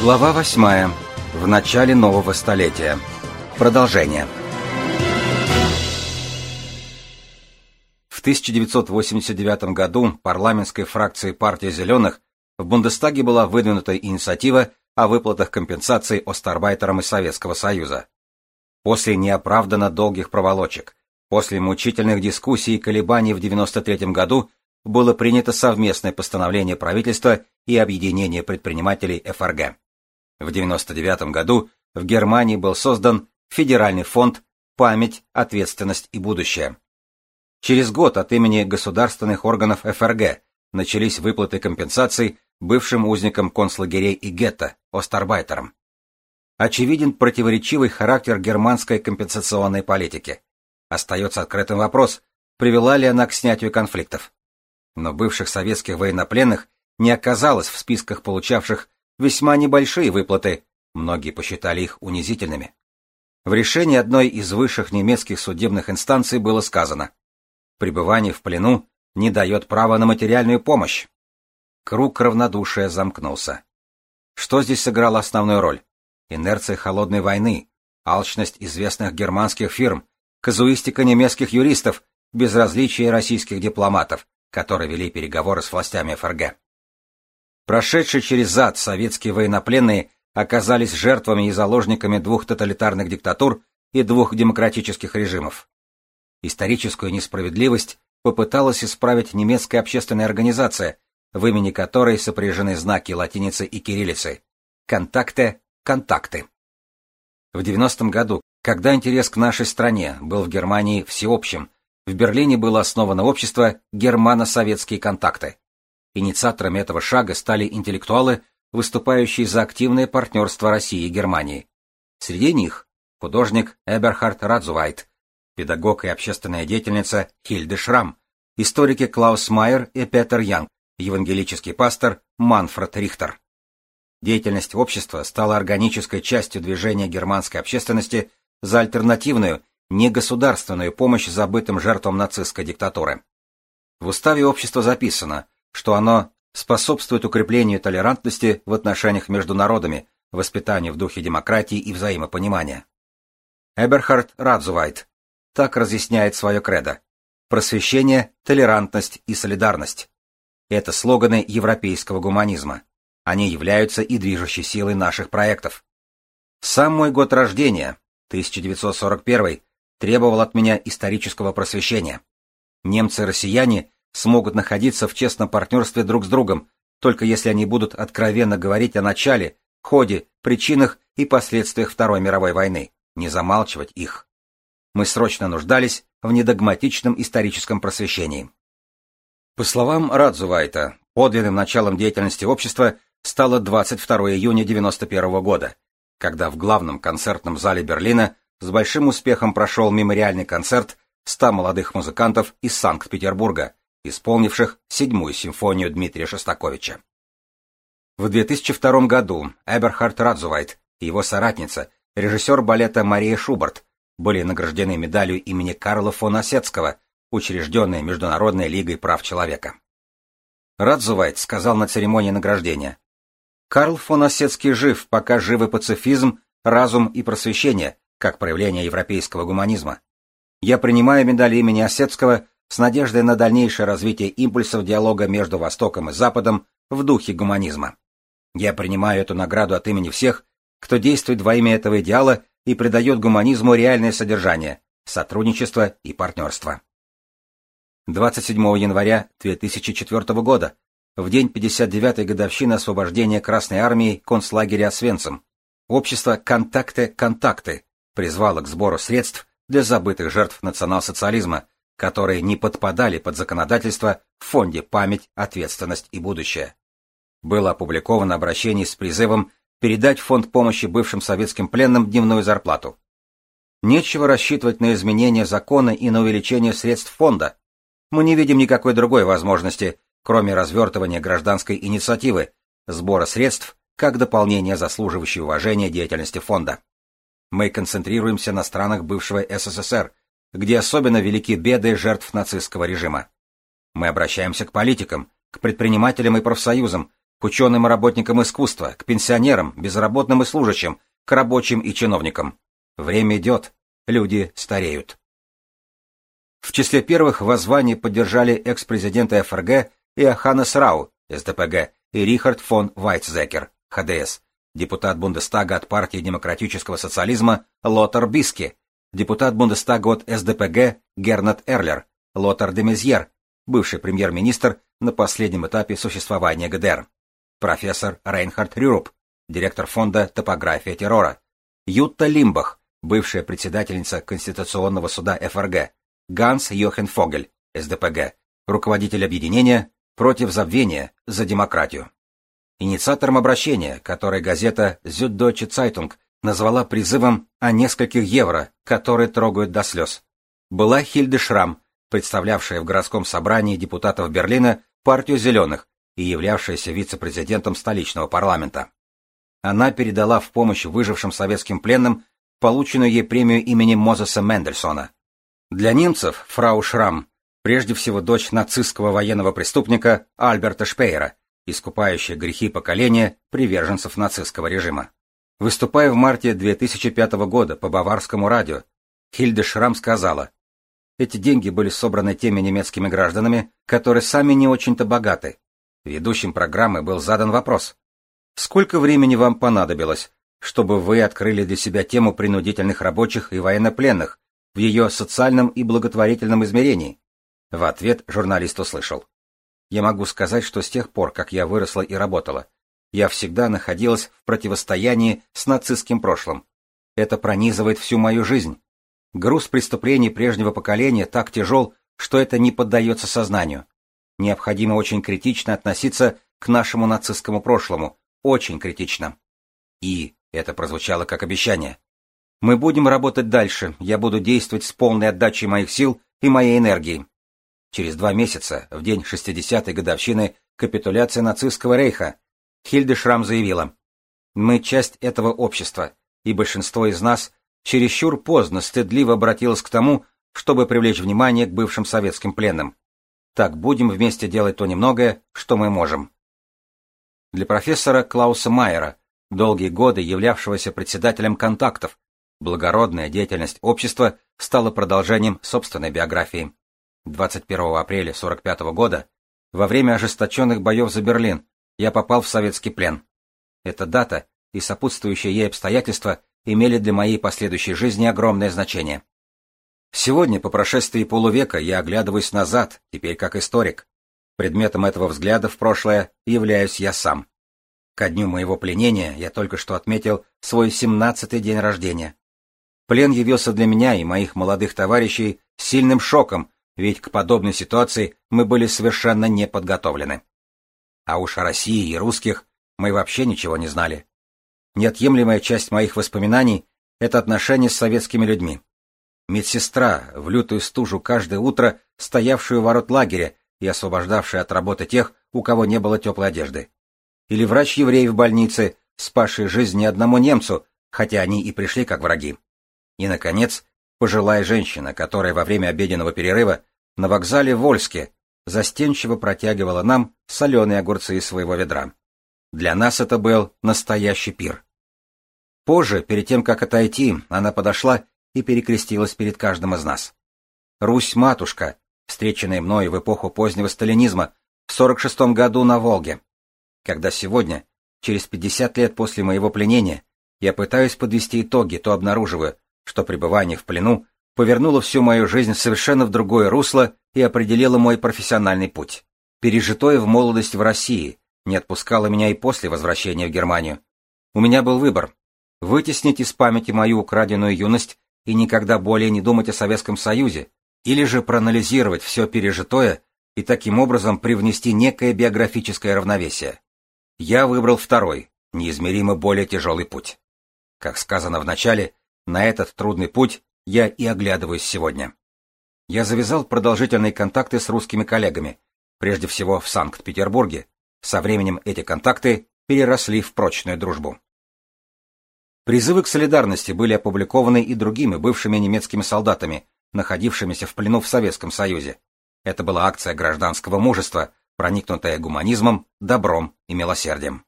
Глава восьмая. В начале нового столетия. Продолжение. В 1989 году парламентской фракцией партии «Зеленых» в Бундестаге была выдвинута инициатива о выплатах компенсаций остарбайтерам из Советского Союза. После неоправданно долгих проволочек, после мучительных дискуссий и колебаний в 1993 году было принято совместное постановление правительства и объединение предпринимателей ФРГ. В 1999 году в Германии был создан Федеральный фонд «Память, ответственность и будущее». Через год от имени государственных органов ФРГ начались выплаты компенсаций бывшим узникам концлагерей и гетто, остарбайтерам. Очевиден противоречивый характер германской компенсационной политики. Остается открытым вопрос, привела ли она к снятию конфликтов. Но бывших советских военнопленных не оказалось в списках получавших весьма небольшие выплаты, многие посчитали их унизительными. В решении одной из высших немецких судебных инстанций было сказано «Пребывание в плену не дает права на материальную помощь». Круг равнодушия замкнулся. Что здесь сыграло основную роль? Инерция холодной войны, алчность известных германских фирм, казуистика немецких юристов, безразличие российских дипломатов, которые вели переговоры с властями ФРГ. Прошедшие через ад советские военнопленные оказались жертвами и заложниками двух тоталитарных диктатур и двух демократических режимов. Историческую несправедливость попыталась исправить немецкая общественная организация, в имени которой сопряжены знаки латиницы и кириллицы. Контакты, контакты. В 90-м году, когда интерес к нашей стране был в Германии всеобщим, в Берлине было основано общество «Германо-советские контакты», Инициаторами этого шага стали интеллектуалы, выступающие за активное партнерство России и Германии. Среди них художник Эберхард Радзувайт, педагог и общественная деятельница Хильде Шрам, историки Клаус Майер и Петер Янг, евангелический пастор Манфред Рихтер. Деятельность общества стала органической частью движения германской общественности за альтернативную, негосударственную помощь забытым жертвам нацистской диктатуры. В уставе общества записано, что оно способствует укреплению толерантности в отношениях между народами, воспитанию в духе демократии и взаимопонимания. Эберхард Радзувайт так разъясняет свое кредо. Просвещение, толерантность и солидарность. Это слоганы европейского гуманизма. Они являются и движущей силой наших проектов. Сам мой год рождения, 1941, требовал от меня исторического просвещения. Немцы и россияне смогут находиться в честном партнерстве друг с другом, только если они будут откровенно говорить о начале, ходе, причинах и последствиях Второй мировой войны, не замалчивать их. Мы срочно нуждались в недогматичном историческом просвещении. По словам Радзувайта, подлинным началом деятельности общества стало 22 июня 1991 года, когда в главном концертном зале Берлина с большим успехом прошел мемориальный концерт 100 молодых музыкантов из Санкт-Петербурга, исполнивших седьмую симфонию Дмитрия Шостаковича. В 2002 году Эберхард Радзувайт и его соратница, режиссер балета Мария Шуберт, были награждены медалью имени Карла фон Осетского, учрежденной Международной лигой прав человека. Радзувайт сказал на церемонии награждения, «Карл фон Осетский жив, пока живы пацифизм, разум и просвещение, как проявление европейского гуманизма. Я принимаю медаль имени Осетского с надеждой на дальнейшее развитие импульсов диалога между Востоком и Западом в духе гуманизма. Я принимаю эту награду от имени всех, кто действует во имя этого идеала и придает гуманизму реальное содержание, сотрудничество и партнерство. 27 января 2004 года, в день 59-й годовщины освобождения Красной Армии концлагеря Освенцим, общество «Контакты-Контакты» призвало к сбору средств для забытых жертв национал-социализма, которые не подпадали под законодательство в фонде «Память, ответственность и будущее». Было опубликовано обращение с призывом передать фонд помощи бывшим советским пленным дневную зарплату. Нечего рассчитывать на изменение закона и на увеличение средств фонда. Мы не видим никакой другой возможности, кроме развертывания гражданской инициативы, сбора средств как дополнение заслуживающей уважения деятельности фонда. Мы концентрируемся на странах бывшего СССР, где особенно велики беды жертв нацистского режима. Мы обращаемся к политикам, к предпринимателям и профсоюзам, к ученым и работникам искусства, к пенсионерам, безработным и служащим, к рабочим и чиновникам. Время идет, люди стареют. В числе первых воззваний поддержали экс-президенты ФРГ Иоханнес Рау, СДПГ, и Рихард фон Вайцзекер, ХДС, депутат Бундестага от партии демократического социализма Лотар Биски, депутат Бундестага от СДПГ Гернат Эрлер, Лотар де Мезьер, бывший премьер-министр на последнем этапе существования ГДР, профессор Рейнхард Рюруп, директор фонда «Топография террора», Ютта Лимбах, бывшая председательница Конституционного суда ФРГ, Ганс Йохен Фогель, СДПГ, руководитель объединения против забвения за демократию. Инициатором обращения, которое газета Süddeutsche Zeitung назвала призывом о нескольких евро, которые трогают до слез, была Хильде Шрам, представлявшая в городском собрании депутатов Берлина партию «Зеленых» и являвшаяся вице-президентом столичного парламента. Она передала в помощь выжившим советским пленным полученную ей премию имени Мозеса Мендельсона. Для немцев фрау Шрам прежде всего дочь нацистского военного преступника Альберта Шпейера, искупающая грехи поколения приверженцев нацистского режима. Выступая в марте 2005 года по баварскому радио, Хильде Шрам сказала, эти деньги были собраны теми немецкими гражданами, которые сами не очень-то богаты. Ведущим программы был задан вопрос. Сколько времени вам понадобилось, чтобы вы открыли для себя тему принудительных рабочих и военнопленных в ее социальном и благотворительном измерении? В ответ журналист услышал. Я могу сказать, что с тех пор, как я выросла и работала, я всегда находилась в противостоянии с нацистским прошлым. Это пронизывает всю мою жизнь. Груз преступлений прежнего поколения так тяжел, что это не поддается сознанию. Необходимо очень критично относиться к нашему нацистскому прошлому, очень критично. И это прозвучало как обещание. Мы будем работать дальше, я буду действовать с полной отдачей моих сил и моей энергии. Через два месяца, в день 60-й годовщины капитуляции нацистского рейха, Хильде Шрам заявила, «Мы часть этого общества, и большинство из нас чересчур поздно стыдливо обратилась к тому, чтобы привлечь внимание к бывшим советским пленным. Так будем вместе делать то немногое, что мы можем. Для профессора Клауса Майера, долгие годы являвшегося председателем контактов, благородная деятельность общества стала продолжением собственной биографии. 21 апреля 1945 года, во время ожесточенных боев за Берлин, я попал в советский плен. Эта дата и сопутствующие ей обстоятельства имели для моей последующей жизни огромное значение. Сегодня, по прошествии полувека, я оглядываюсь назад, теперь как историк. Предметом этого взгляда в прошлое являюсь я сам. Ко дню моего пленения я только что отметил свой семнадцатый день рождения. Плен явился для меня и моих молодых товарищей сильным шоком, ведь к подобной ситуации мы были совершенно не подготовлены. А уж о России и русских мы вообще ничего не знали. Неотъемлемая часть моих воспоминаний — это отношения с советскими людьми. Медсестра, в лютую стужу каждое утро, стоявшую у ворот лагеря и освобождавшая от работы тех, у кого не было теплой одежды. Или врач-еврей в больнице, спасший жизнь не одному немцу, хотя они и пришли как враги. И, наконец, пожилая женщина, которая во время обеденного перерыва на вокзале в Вольске застенчиво протягивала нам соленые огурцы из своего ведра. Для нас это был настоящий пир. Позже, перед тем, как отойти, она подошла и перекрестилась перед каждым из нас. Русь-матушка, встреченная мной в эпоху позднего сталинизма, в 46-м году на Волге. Когда сегодня, через 50 лет после моего пленения, я пытаюсь подвести итоги, то обнаруживаю, что пребывание в плену повернуло всю мою жизнь совершенно в другое русло и определило мой профессиональный путь. Пережитое в молодость в России, не отпускала меня и после возвращения в Германию. У меня был выбор — вытеснить из памяти мою украденную юность и никогда более не думать о Советском Союзе, или же проанализировать все пережитое и таким образом привнести некое биографическое равновесие. Я выбрал второй, неизмеримо более тяжелый путь. Как сказано в начале, на этот трудный путь я и оглядываюсь сегодня. Я завязал продолжительные контакты с русскими коллегами, прежде всего в Санкт-Петербурге, со временем эти контакты переросли в прочную дружбу. Призывы к солидарности были опубликованы и другими бывшими немецкими солдатами, находившимися в плену в Советском Союзе. Это была акция гражданского мужества, проникнутая гуманизмом, добром и милосердием.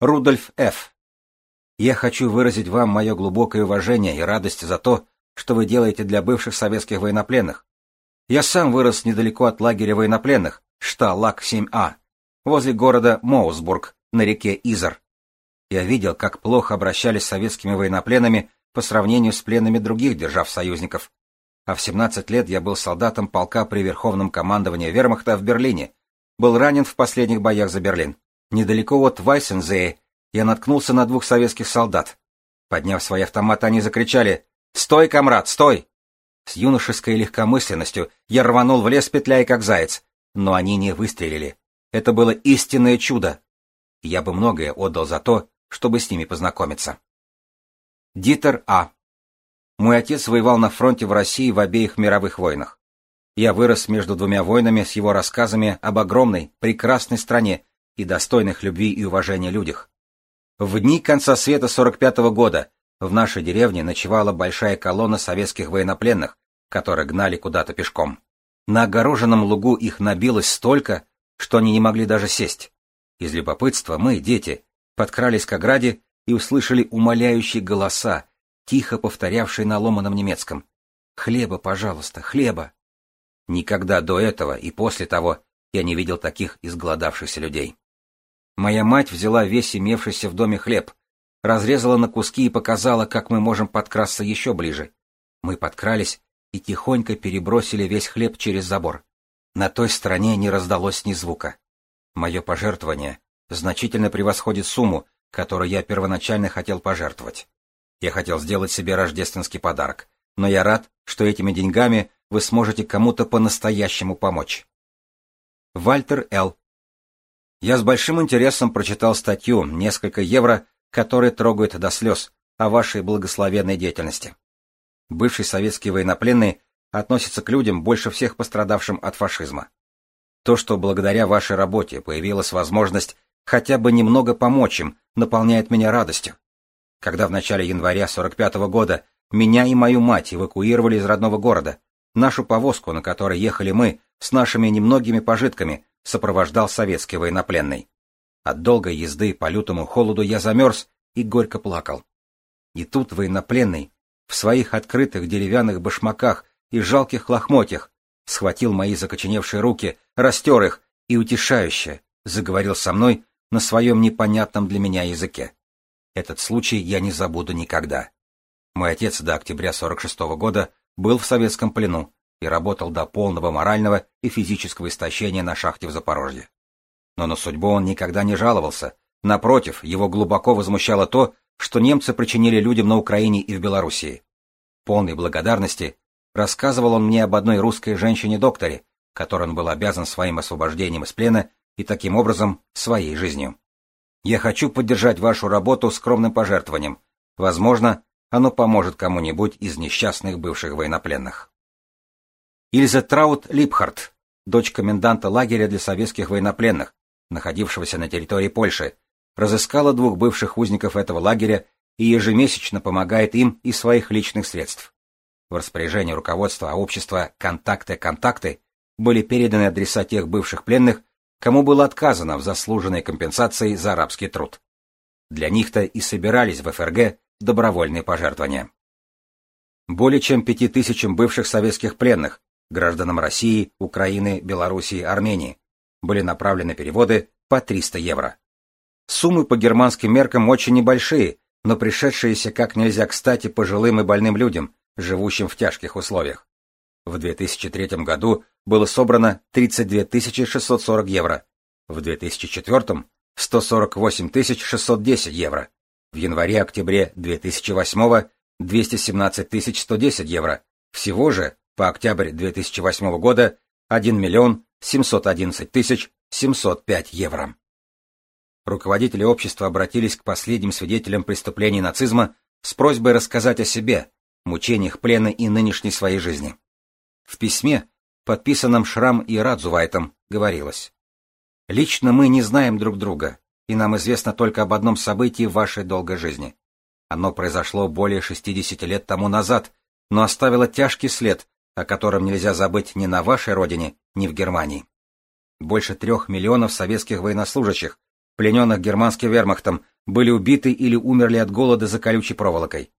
Рудольф Ф. Я хочу выразить вам мое глубокое уважение и радость за то, что вы делаете для бывших советских военнопленных. Я сам вырос недалеко от лагеря военнопленных, Шталак-7А, возле города Моусбург на реке Изер. Я видел, как плохо обращались с советскими военнопленными по сравнению с пленными других держав-союзников. А в 17 лет я был солдатом полка при Верховном командовании Вермахта в Берлине. Был ранен в последних боях за Берлин. Недалеко от Вайсензее я наткнулся на двух советских солдат. Подняв свои автоматы, они закричали «Стой, комрад, стой!» С юношеской легкомысленностью я рванул в лес, петляя как заяц, но они не выстрелили. Это было истинное чудо. Я бы многое отдал за то, чтобы с ними познакомиться. Дитер А. Мой отец воевал на фронте в России в обеих мировых войнах. Я вырос между двумя войнами с его рассказами об огромной, прекрасной стране и достойных любви и уважения людях. В дни конца света 45-го года в нашей деревне ночевала большая колонна советских военнопленных, которые гнали куда-то пешком. На огороженном лугу их набилось столько, что они не могли даже сесть. Из любопытства мы, дети, подкрались к ограде и услышали умоляющие голоса, тихо повторявшие на ломаном немецком. «Хлеба, пожалуйста, хлеба!» Никогда до этого и после того я не видел таких изголодавшихся людей. Моя мать взяла весь имевшийся в доме хлеб, разрезала на куски и показала, как мы можем подкрасться еще ближе. Мы подкрались и тихонько перебросили весь хлеб через забор. На той стороне не раздалось ни звука. Мое пожертвование значительно превосходит сумму, которую я первоначально хотел пожертвовать. Я хотел сделать себе рождественский подарок, но я рад, что этими деньгами вы сможете кому-то по-настоящему помочь. Вальтер Л. Я с большим интересом прочитал статью «Несколько евро», которая трогает до слез о вашей благословенной деятельности. Бывший советский военнопленный относится к людям, больше всех пострадавшим от фашизма. То, что благодаря вашей работе появилась возможность хотя бы немного помочь им, наполняет меня радостью. Когда в начале января 45 -го года меня и мою мать эвакуировали из родного города, нашу повозку, на которой ехали мы, с нашими немногими пожитками, сопровождал советский военнопленный. От долгой езды по лютому холоду я замерз и горько плакал. И тут военнопленный, в своих открытых деревянных башмаках и жалких лохмотьях, схватил мои закоченевшие руки, растер их и утешающе заговорил со мной на своем непонятном для меня языке. Этот случай я не забуду никогда. Мой отец до октября 46 -го года был в советском плену и работал до полного морального и физического истощения на шахте в Запорожье. Но на судьбу он никогда не жаловался. Напротив, его глубоко возмущало то, что немцы причинили людям на Украине и в Белоруссии. Полной благодарности рассказывал он мне об одной русской женщине-докторе, которой он был обязан своим освобождением из плена и таким образом своей жизнью. Я хочу поддержать вашу работу скромным пожертвованием. Возможно, оно поможет кому-нибудь из несчастных бывших военнопленных. Ильза Траут Липхарт, дочь коменданта лагеря для советских военнопленных, находившегося на территории Польши, разыскала двух бывших узников этого лагеря и ежемесячно помогает им из своих личных средств. В распоряжение руководства общества «Контакты-контакты» были переданы адреса тех бывших пленных, кому было отказано в заслуженной компенсации за арабский труд. Для них-то и собирались в ФРГ добровольные пожертвования. Более чем пяти тысячам бывших советских пленных, гражданам России, Украины, Белоруссии, Армении, были направлены переводы по 300 евро. Суммы по германским меркам очень небольшие, но пришедшиеся как нельзя кстати пожилым и больным людям, живущим в тяжких условиях. В 2003 году было собрано 32 640 евро, в 2004 – 148 610 евро, в январе-октябре 2008 – 217 110 евро, всего же по октябрь 2008 года 1 миллион 711 705 евро. Руководители общества обратились к последним свидетелям преступлений нацизма с просьбой рассказать о себе, мучениях плена и нынешней своей жизни. В письме, подписанном Шрам и Радзувайтом, говорилось. «Лично мы не знаем друг друга, и нам известно только об одном событии в вашей долгой жизни. Оно произошло более 60 лет тому назад, но оставило тяжкий след, о котором нельзя забыть ни на вашей родине, ни в Германии. Больше трех миллионов советских военнослужащих, плененных германским вермахтом, были убиты или умерли от голода за колючей проволокой.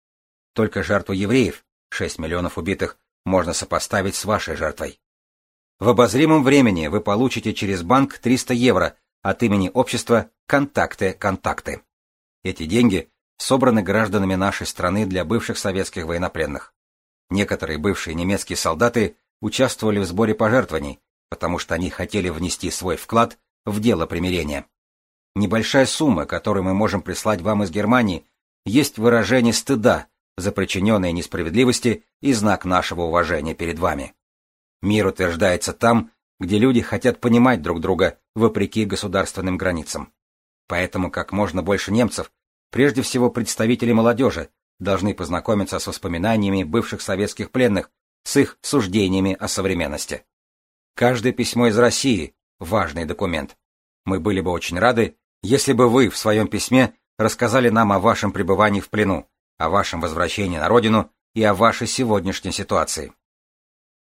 Только жертву евреев, 6 миллионов убитых, можно сопоставить с вашей жертвой. В обозримом времени вы получите через банк 300 евро от имени общества «Контакты, контакты». Эти деньги собраны гражданами нашей страны для бывших советских военнопленных. Некоторые бывшие немецкие солдаты участвовали в сборе пожертвований, потому что они хотели внести свой вклад в дело примирения. Небольшая сумма, которую мы можем прислать вам из Германии, есть выражение стыда за причиненные несправедливости и знак нашего уважения перед вами. Мир утверждается там, где люди хотят понимать друг друга вопреки государственным границам. Поэтому как можно больше немцев, прежде всего представители молодежи, должны познакомиться с воспоминаниями бывших советских пленных, с их суждениями о современности. Каждое письмо из России – важный документ. Мы были бы очень рады, если бы вы в своем письме рассказали нам о вашем пребывании в плену, о вашем возвращении на родину и о вашей сегодняшней ситуации.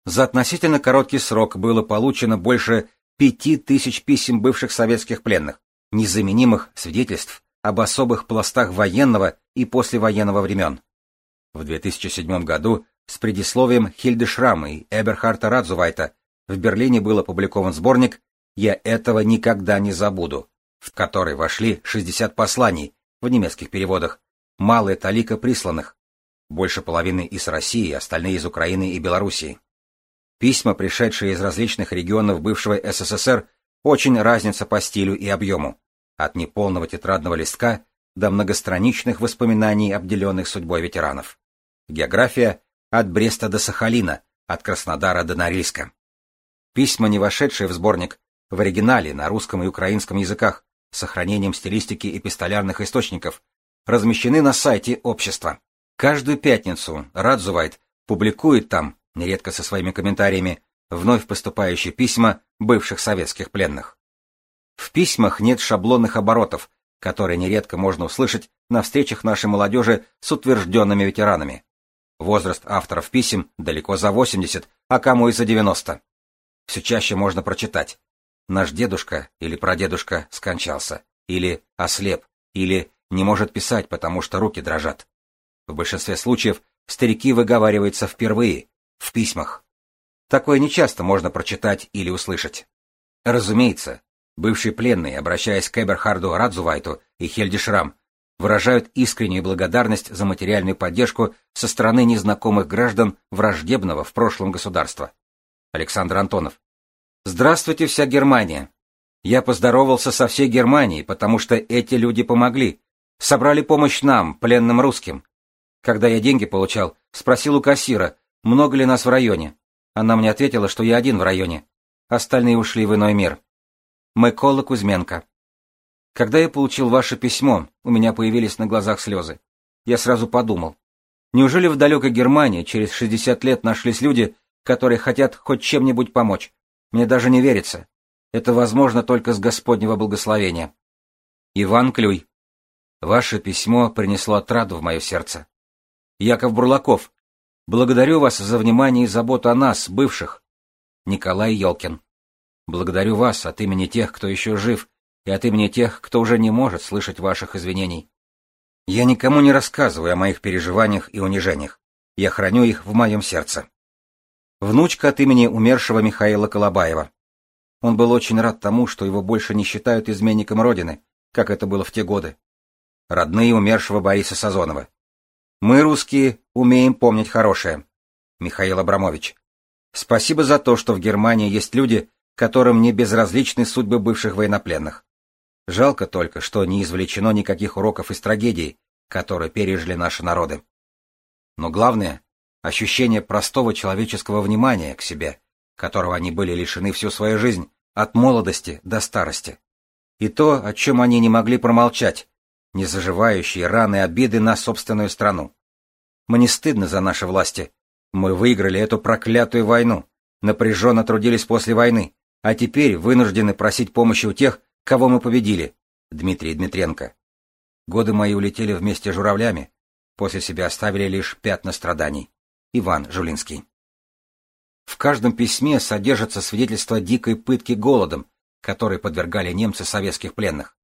За относительно короткий срок было получено больше пяти тысяч писем бывших советских пленных, незаменимых свидетельств об особых пластах военного и послевоенного времен. В 2007 году с предисловием Хильды Шрама и Эберхарта Радзувайта в Берлине был опубликован сборник «Я этого никогда не забуду», в который вошли 60 посланий в немецких переводах, малая талика присланных, больше половины из России, остальные из Украины и Белоруссии. Письма, пришедшие из различных регионов бывшего СССР, очень разнятся по стилю и объему, от неполного тетрадного листка до многостраничных воспоминаний обделенных судьбой ветеранов. География от Бреста до Сахалина, от Краснодара до Норильска. Письма, не вошедшие в сборник, в оригинале на русском и украинском языках, с сохранением стилистики эпистолярных источников, размещены на сайте общества. Каждую пятницу Радзувайт публикует там, нередко со своими комментариями, вновь поступающие письма бывших советских пленных. В письмах нет шаблонных оборотов, которые нередко можно услышать на встречах нашей молодежи с утвержденными ветеранами. Возраст авторов писем далеко за 80, а кому и за 90. Все чаще можно прочитать «Наш дедушка или прадедушка скончался», или «ослеп», или «не может писать, потому что руки дрожат». В большинстве случаев старики выговариваются впервые, в письмах. Такое нечасто можно прочитать или услышать. Разумеется, бывшие пленные, обращаясь к Эберхарду Радзувайту и Хельди Шрам, выражают искреннюю благодарность за материальную поддержку со стороны незнакомых граждан враждебного в прошлом государства. Александр Антонов. Здравствуйте, вся Германия. Я поздоровался со всей Германией, потому что эти люди помогли. Собрали помощь нам, пленным русским. Когда я деньги получал, спросил у кассира, много ли нас в районе. Она мне ответила, что я один в районе. Остальные ушли в иной мир. Микола Кузьменко. Когда я получил ваше письмо, у меня появились на глазах слезы. Я сразу подумал, неужели в далекой Германии через 60 лет нашлись люди, которые хотят хоть чем-нибудь помочь? Мне даже не верится. Это возможно только с Господнего благословения. Иван Клюй. Ваше письмо принесло отраду в мое сердце. Яков Бурлаков. Благодарю вас за внимание и заботу о нас, бывших. Николай Елкин. Благодарю вас от имени тех, кто еще жив, и от имени тех, кто уже не может слышать ваших извинений. Я никому не рассказываю о моих переживаниях и унижениях. Я храню их в моем сердце. Внучка от имени умершего Михаила Колобаева. Он был очень рад тому, что его больше не считают изменником Родины, как это было в те годы. Родные умершего Бориса Сазонова. Мы, русские, умеем помнить хорошее. Михаил Абрамович. Спасибо за то, что в Германии есть люди, которым не безразличны судьбы бывших военнопленных. Жалко только, что не извлечено никаких уроков из трагедий, которые пережили наши народы. Но главное — ощущение простого человеческого внимания к себе, которого они были лишены всю свою жизнь, от молодости до старости. И то, о чем они не могли промолчать, незаживающие раны обиды на собственную страну. Мне стыдно за наши власти. Мы выиграли эту проклятую войну, напряженно трудились после войны, а теперь вынуждены просить помощи у тех, кого мы победили. Дмитрий Дмитренко. Годы мои улетели вместе с журавлями, после себя оставили лишь пятна страданий. Иван Жулинский. В каждом письме содержится свидетельство дикой пытки голодом, которой подвергали немцы советских пленных.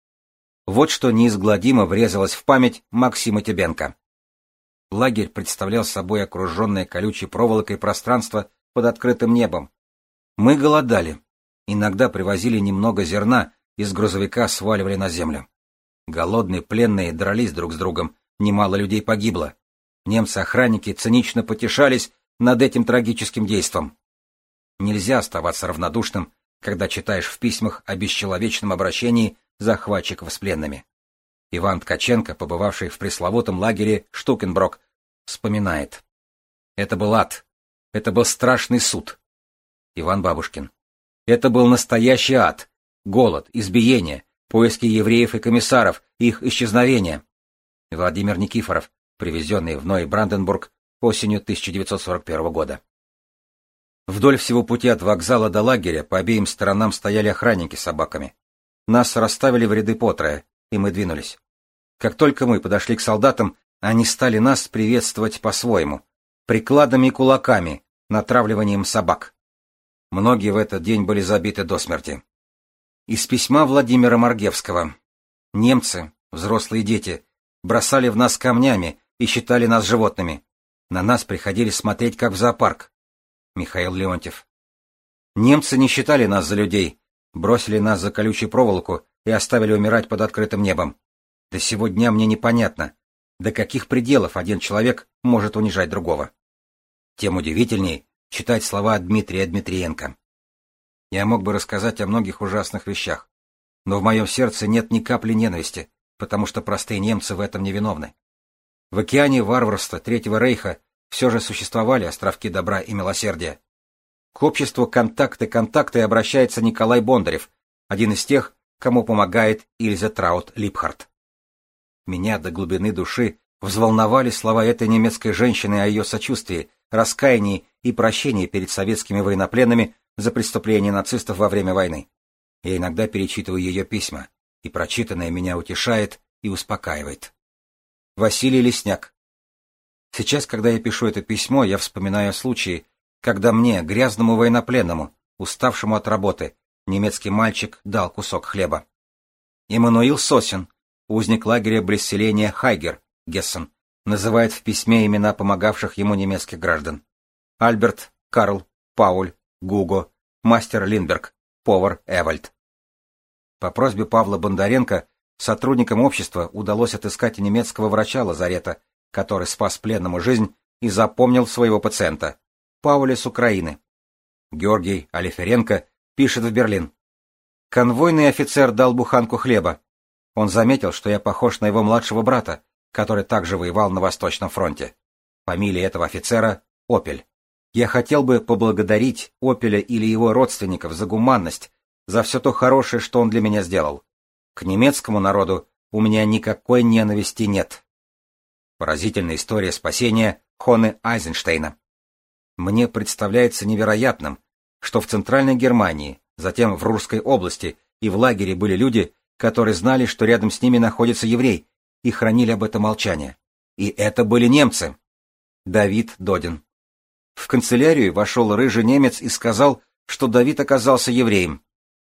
Вот что неизгладимо врезалось в память Максима Тебенко. Лагерь представлял собой окруженное колючей проволокой пространство под открытым небом. Мы голодали. Иногда привозили немного зерна, из грузовика сваливали на землю. Голодные пленные дрались друг с другом, немало людей погибло. Немцы-охранники цинично потешались над этим трагическим действом. Нельзя оставаться равнодушным, когда читаешь в письмах о бесчеловечном обращении захватчиков с пленными. Иван Ткаченко, побывавший в пресловутом лагере Штукенброк, вспоминает. Это был ад. Это был страшный суд. Иван Бабушкин. Это был настоящий ад. Голод, избиение, поиски евреев и комиссаров, их исчезновение. Владимир Никифоров, привезенный в Ной Бранденбург осенью 1941 года. Вдоль всего пути от вокзала до лагеря по обеим сторонам стояли охранники с собаками. Нас расставили в ряды потрое, и мы двинулись. Как только мы подошли к солдатам, они стали нас приветствовать по-своему, прикладами и кулаками, натравливанием собак. Многие в этот день были забиты до смерти. Из письма Владимира Маргевского. Немцы, взрослые дети, бросали в нас камнями и считали нас животными. На нас приходили смотреть, как в зоопарк. Михаил Леонтьев. Немцы не считали нас за людей, бросили нас за колючую проволоку и оставили умирать под открытым небом. До сего дня мне непонятно, до каких пределов один человек может унижать другого. Тем удивительней читать слова Дмитрия Дмитриенко. Я мог бы рассказать о многих ужасных вещах, но в моем сердце нет ни капли ненависти, потому что простые немцы в этом не виновны. В океане варварства Третьего Рейха все же существовали островки добра и милосердия. К обществу «Контакты-контакты» обращается Николай Бондарев, один из тех, кому помогает Ильза Траут Липхарт. Меня до глубины души взволновали слова этой немецкой женщины о ее сочувствии, раскаянии и прощении перед советскими военнопленными за преступления нацистов во время войны. Я иногда перечитываю ее письма, и прочитанное меня утешает и успокаивает. Василий Лесняк. Сейчас, когда я пишу это письмо, я вспоминаю случаи, когда мне, грязному военнопленному, уставшему от работы, немецкий мальчик дал кусок хлеба. Иммануил Сосин, узник лагеря близ селения Хайгер, Гессен, называет в письме имена помогавших ему немецких граждан. Альберт, Карл, Пауль, Гуго, мастер Линдберг, повар Эвальд. По просьбе Павла Бондаренко сотрудникам общества удалось отыскать немецкого врача лазарета, который спас пленному жизнь и запомнил своего пациента, Пауля с Украины. Георгий Алиференко пишет в Берлин. Конвойный офицер дал буханку хлеба. Он заметил, что я похож на его младшего брата, который также воевал на Восточном фронте. Фамилия этого офицера — Опель. Я хотел бы поблагодарить Опеля или его родственников за гуманность, за все то хорошее, что он для меня сделал. К немецкому народу у меня никакой ненависти нет. Поразительная история спасения Хоны Айзенштейна. Мне представляется невероятным, что в Центральной Германии, затем в Рурской области и в лагере были люди, которые знали, что рядом с ними находится еврей, и хранили об этом молчание. И это были немцы. Давид Додин. В канцелярию вошел рыжий немец и сказал, что Давид оказался евреем.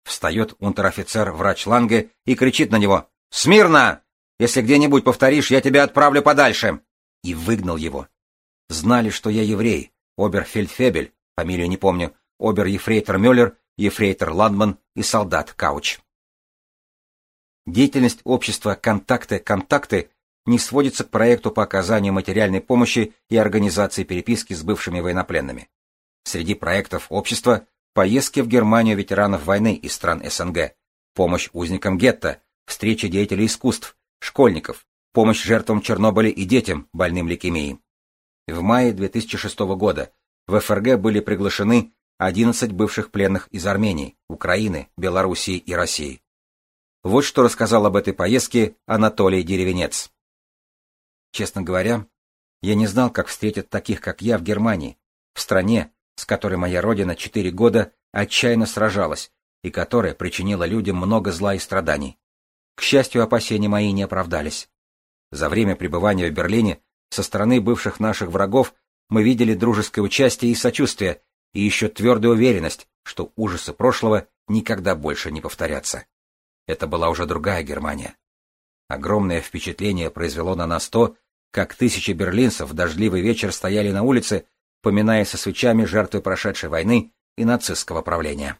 Встает унтер-офицер, врач Ланге, и кричит на него «Смирно! Если где-нибудь повторишь, я тебя отправлю подальше!» И выгнал его. Знали, что я еврей, оберфельдфебель, фамилию не помню, обер-ефрейтор Мюллер, ефрейтор Ландман и солдат Кауч. Деятельность общества «Контакты-контакты» не сводится к проекту по оказанию материальной помощи и организации переписки с бывшими военнопленными. Среди проектов общества – поездки в Германию ветеранов войны из стран СНГ, помощь узникам гетто, встречи деятелей искусств, школьников, помощь жертвам Чернобыля и детям, больным лейкемией. В мае 2006 года в ФРГ были приглашены 11 бывших пленных из Армении, Украины, Белоруссии и России. Вот что рассказал об этой поездке Анатолий Деревенец. Честно говоря, я не знал, как встретят таких, как я, в Германии, в стране, с которой моя родина четыре года отчаянно сражалась и которая причинила людям много зла и страданий. К счастью, опасения мои не оправдались. За время пребывания в Берлине со стороны бывших наших врагов мы видели дружеское участие и сочувствие, и еще твердую уверенность, что ужасы прошлого никогда больше не повторятся. Это была уже другая Германия. Огромное впечатление произвело на нас то, как тысячи берлинцев в дождливый вечер стояли на улице, поминая со свечами жертвы прошедшей войны и нацистского правления.